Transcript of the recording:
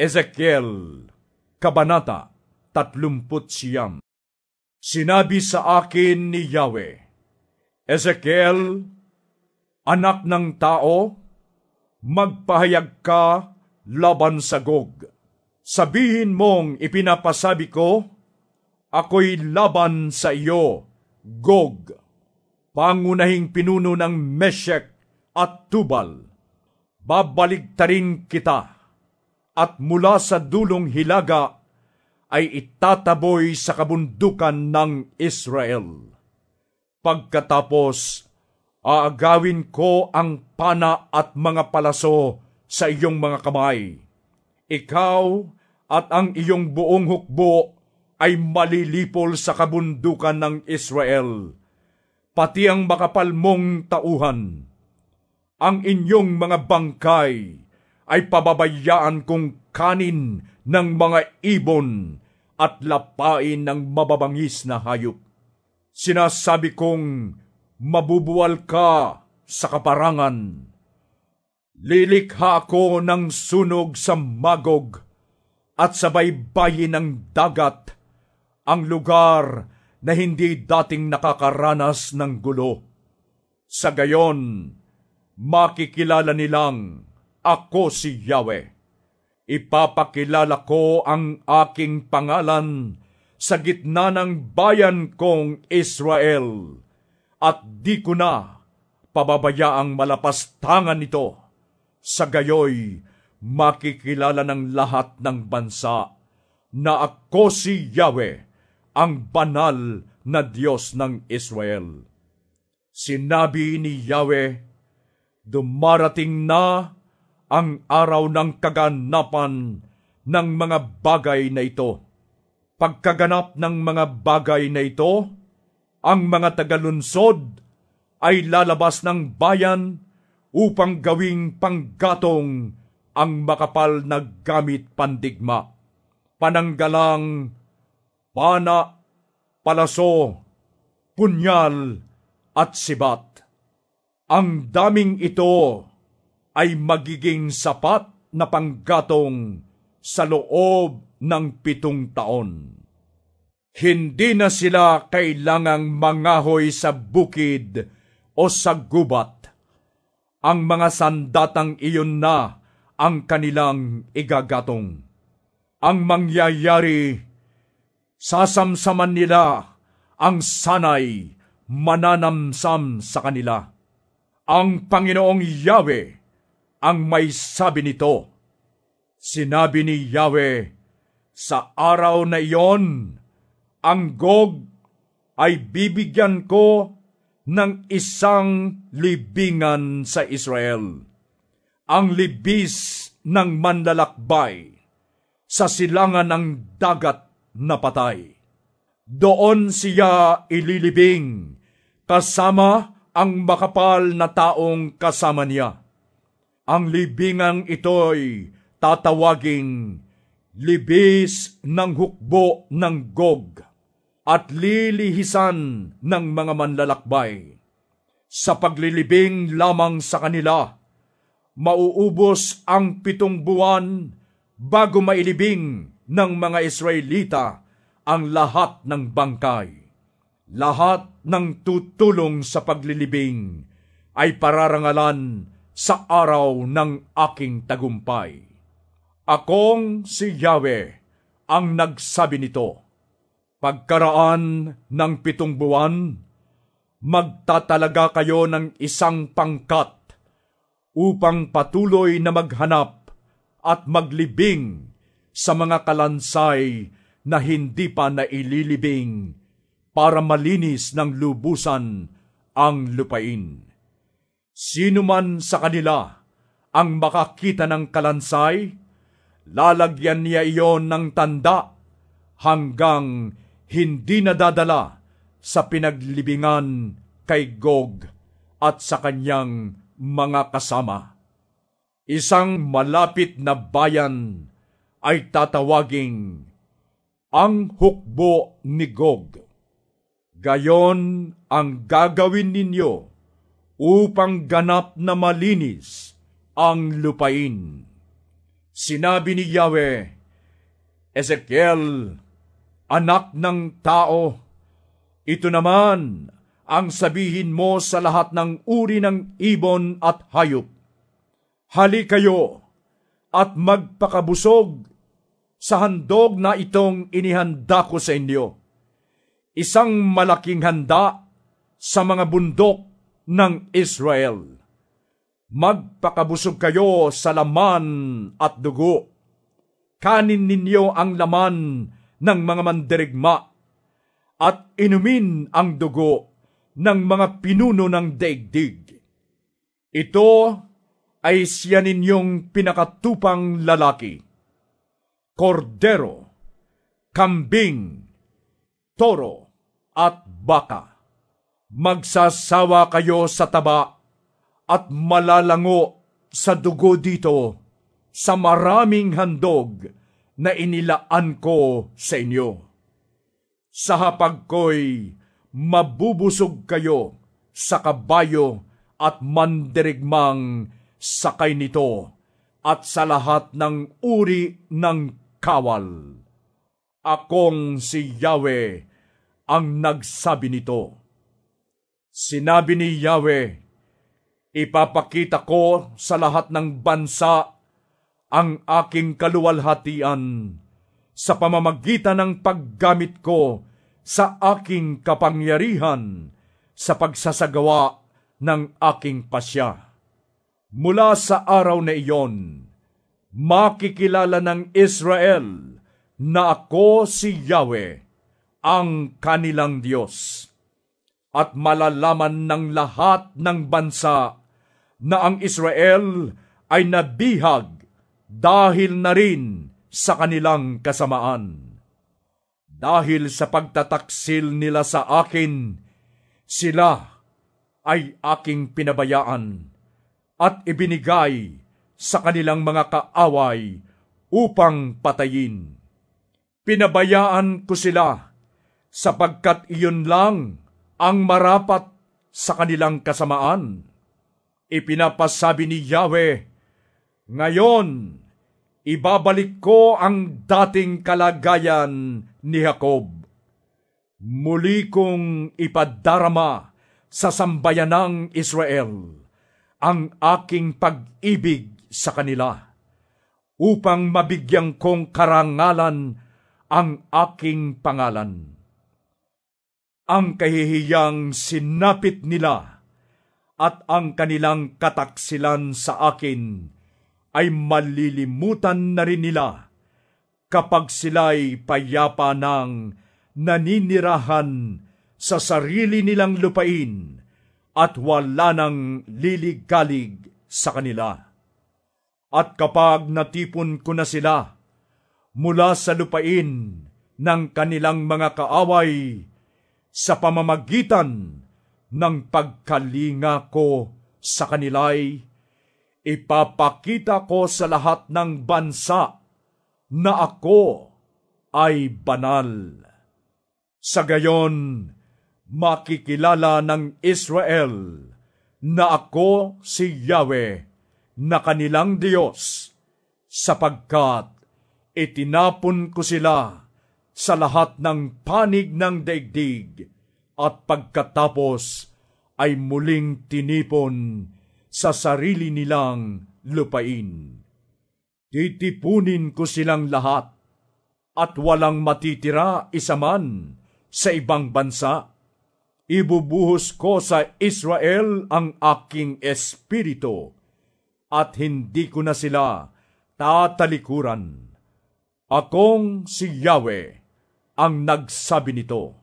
Ezekiel, Kabanata 30 Sinabi sa akin ni Yahweh, Ezekiel, anak ng tao, magpahayag ka laban sa Gog. Sabihin mong ipinapasabi ko, ako'y laban sa iyo, Gog, pangunahing pinuno ng Meshek at Tubal. Babaligtarin kita at mula sa dulong hilaga ay itataboy sa kabundukan ng Israel. Pagkatapos, aagawin ko ang pana at mga palaso sa iyong mga kamay. Ikaw at ang iyong buong hukbo ay malilipol sa kabundukan ng Israel, pati ang makapal mong tauhan. Ang inyong mga bangkay ay pababayaan kong kanin ng mga ibon at lapain ng mababangis na hayop. Sinasabi kong mabubuwal ka sa kaparangan. Lilikha ako ng sunog sa magog at sa baybayin ng dagat, ang lugar na hindi dating nakakaranas ng gulo. Sa gayon, makikilala nilang ako si Yahweh. Ipapakilala ko ang aking pangalan sa gitna ng bayan kong Israel at di ko na pababayaang malapastangan nito. Sa gayoy, makikilala ng lahat ng bansa na ako si Yahweh, ang banal na Diyos ng Israel. Sinabi ni Yahweh, dumarating na ang araw ng kaganapan ng mga bagay na ito. Pagkaganap ng mga bagay na ito, ang mga tagalunsod ay lalabas ng bayan upang gawing panggatong ang makapal na gamit pandigma. Pananggalang, pana, palaso, punyal, at sibat. Ang daming ito ay magiging sapat na panggatong sa loob ng pitong taon. Hindi na sila kailangang mangahoy sa bukid o sa gubat. Ang mga sandatang iyon na ang kanilang igagatong. Ang mangyayari, sasamsaman nila ang sanay mananamsam sa kanila. Ang Panginoong Yahweh ang may sabi nito. Sinabi ni Yahweh, sa araw na iyon, ang Gog ay bibigyan ko ng isang libingan sa Israel. Ang libis ng manlalakbay sa silangan ng dagat na patay. Doon siya ililibing kasama ang makapal na taong kasama niya ang libingang ito'y tatawaging libis ng hukbo ng Gog at lilihisan ng mga manlalakbay. Sa paglilibing lamang sa kanila, mauubos ang pitong buwan bago mailibing ng mga Israelita ang lahat ng bangkay. Lahat ng tutulong sa paglilibing ay pararangalan sa araw ng aking tagumpay. Akong si Yahweh ang nagsabi nito. Pagkaraan ng pitong buwan, magtatalaga kayo ng isang pangkat upang patuloy na maghanap at maglibing sa mga kalansay na hindi pa naililibing para malinis ng lubusan ang lupain. Sino man sa kanila ang makakita ng kalansay, lalagyan niya iyon ng tanda hanggang hindi nadadala sa pinaglibingan kay Gog at sa kanyang mga kasama. Isang malapit na bayan ay tatawaging ang hukbo ni Gog. Gayon ang gagawin ninyo upang ganap na malinis ang lupain. Sinabi ni Yahweh, Ezekiel, anak ng tao, ito naman ang sabihin mo sa lahat ng uri ng ibon at hayop. Hali kayo at magpakabusog sa handog na itong inihanda ko sa inyo. Isang malaking handa sa mga bundok ng Israel. Magpakabusog kayo sa laman at dugo. Kanin ninyo ang laman ng mga mandirigma at inumin ang dugo ng mga pinuno ng daigdig. Ito ay siya ninyong pinakatupang lalaki. Kordero, kambing, toro, at baka. Magsasawa kayo sa taba at malalango sa dugo dito sa maraming handog na inilaan ko sa inyo. Sa hapag ko'y mabubusog kayo sa kabayo at mandirigmang sakay nito at sa lahat ng uri ng kawal. Akong si Yahweh ang nagsabi nito. Sinabi ni Yahweh, Ipapakita ko sa lahat ng bansa ang aking kaluwalhatian sa pamamagitan ng paggamit ko sa aking kapangyarihan sa pagsasagawa ng aking pasya. Mula sa araw na iyon, makikilala ng Israel na ako si Yahweh, ang kanilang Diyos. At malalaman ng lahat ng bansa na ang Israel ay nabihag dahil na rin sa kanilang kasamaan. Dahil sa pagtataksil nila sa akin, sila ay aking pinabayaan at ibinigay sa kanilang mga kaaway upang patayin. Pinabayaan ko sila sapagkat iyon lang ang marapat sa kanilang kasamaan Ipinapasabi ni Yahweh, Ngayon, ibabalik ko ang dating kalagayan ni Jacob. Muli kong ipadarama sa sambayanang Israel ang aking pag-ibig sa kanila upang mabigyan kong karangalan ang aking pangalan. Ang kahihiyang sinapit nila at ang kanilang kataksilan sa akin ay malilimutan na rin nila kapag sila'y payapa ng naninirahan sa sarili nilang lupain at wala nang liligalig sa kanila. At kapag natipon ko na sila mula sa lupain ng kanilang mga kaaway sa pamamagitan ng pagkalinga ko sa kanila'y ipapakita ko sa lahat ng bansa na ako ay banal. Sa gayon, makikilala ng Israel na ako si Yahweh na kanilang Diyos sapagkat itinapon ko sila sa lahat ng panig ng daigdig at pagkatapos ay muling tinipon sa sarili nilang lupain. Titipunin ko silang lahat at walang matitira isa man sa ibang bansa. Ibubuhos ko sa Israel ang aking espiritu at hindi ko na sila tatalikuran. Akong si Yahweh ang nagsabi nito